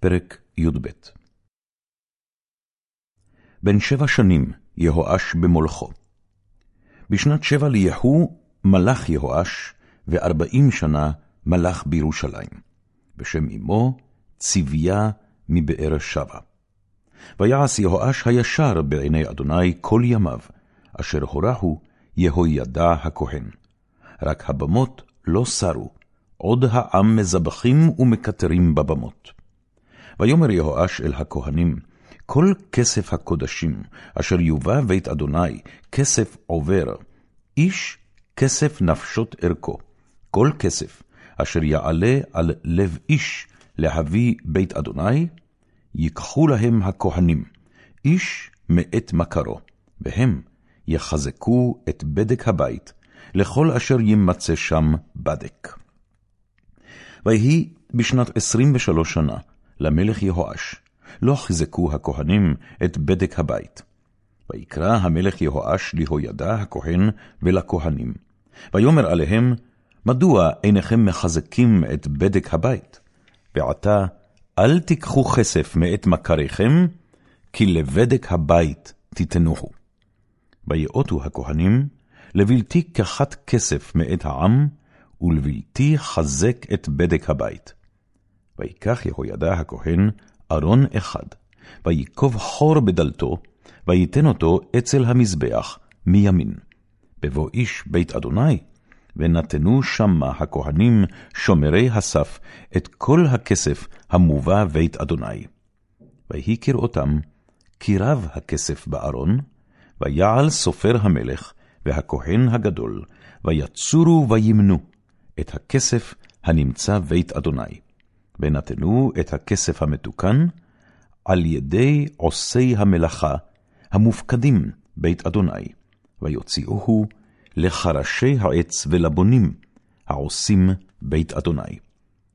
פרק י"ב בן שבע שנים יהואש במולכו. בשנת שבע ליהוא מלך יהואש, וארבעים שנה מלך בירושלים, בשם אמו צביה מבאר שבע. ויעש יהואש הישר בעיני אדוני כל ימיו, אשר הורהו יהוידע הכהן. רק הבמות לא סרו, עוד העם מזבחים ומקטרים בבמות. ויאמר יהואש אל הכהנים, כל כסף הקודשים, אשר יובא בית אדוני, כסף עובר, איש כסף נפשות ערכו, כל כסף, אשר יעלה על לב איש להביא בית אדוני, ייקחו להם הכהנים, איש מאת מכרו, והם יחזקו את בדק הבית, לכל אשר יימצא שם בדק. ויהי בשנת עשרים ושלוש שנה, למלך יהואש, לא חיזקו הכהנים את בדק הבית. ויקרא המלך יהואש ליהוידע הכהן ולכהנים. ויאמר עליהם, מדוע אינכם מחזקים את בדק הבית? ועתה, אל תיקחו כסף מאת מכריכם, כי לבדק הבית תיתנוהו. ויאותו הכהנים, לבלתי קחת כסף מאת העם, ולבלתי חזק את בדק הבית. ויקח יהוידע הכהן ארון אחד, ויקוב חור בדלתו, ויתן אותו אצל המזבח מימין. בבוא איש בית אדוני, ונתנו שמה הכהנים שומרי הסף את כל הכסף המובא בית אדוני. ויהי כראותם, כי רב הכסף בארון, ויעל סופר המלך והכהן הגדול, ויצורו וימנו את הכסף הנמצא בית אדוני. ונתנו את הכסף המתוקן על ידי עושי המלאכה המופקדים בית אדוני, ויוציאוהו לחרשי העץ ולבונים העושים בית אדוני,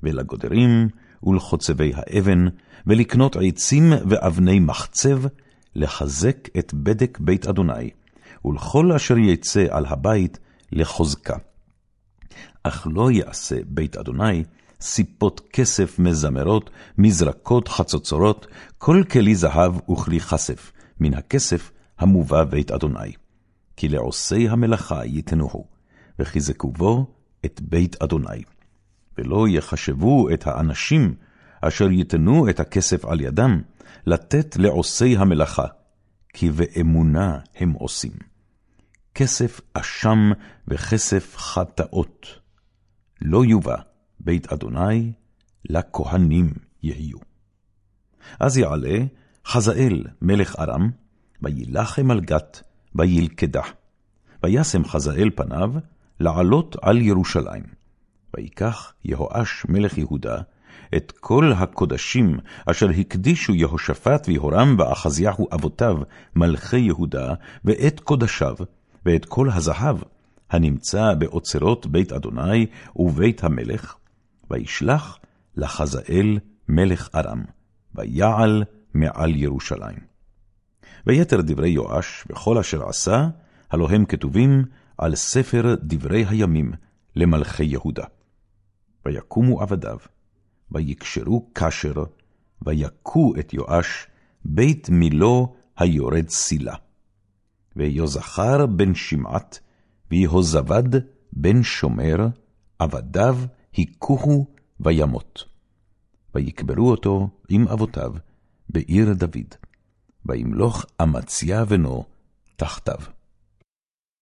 ולגודרים ולחוצבי האבן, ולקנות עצים ואבני מחצב, לחזק את בדק בית אדוני, ולכל אשר יצא על הבית לחוזקה. אך לא יעשה בית אדוני סיפות כסף מזמרות, מזרקות חצוצרות, כל כלי זהב וכלי כסף, מן הכסף המובא בית אדוני. כי לעושי המלאכה יתנוהו, וחיזקו בו את בית אדוני. ולא יחשבו את האנשים אשר יתנו את הכסף על ידם, לתת לעושי המלאכה, כי באמונה הם עושים. כסף אשם וכסף חטאות. לא יובא בית אדוני לכהנים יהיו. אז יעלה חזאל מלך ארם, וילחם על גת, וילכדה. וישם חזאל פניו לעלות על ירושלים. ויקח יהואש מלך יהודה את כל הקודשים אשר הקדישו יהושפט ויהורם ואחזיהו אבותיו מלכי יהודה, ואת קודשיו, ואת כל הזהב הנמצא באוצרות בית אדוני ובית המלך, וישלח לחזאל מלך ארם, ויעל מעל ירושלים. ויתר דברי יואש וכל אשר עשה, הלא הם כתובים על ספר דברי הימים למלכי יהודה. ויקומו עבדיו, ויקשרו קשר, ויכו את יואש, בית מילו היורד סילה. ויהוזכר בן שמעת, ויהוזבד בן שומר, עבדיו הכוהו וימות. ויקברו אותו עם אבותיו בעיר דוד, וימלוך אמציה בנו תחתיו.